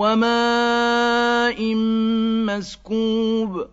وَمَاءٍ مَّسْكُوبٍ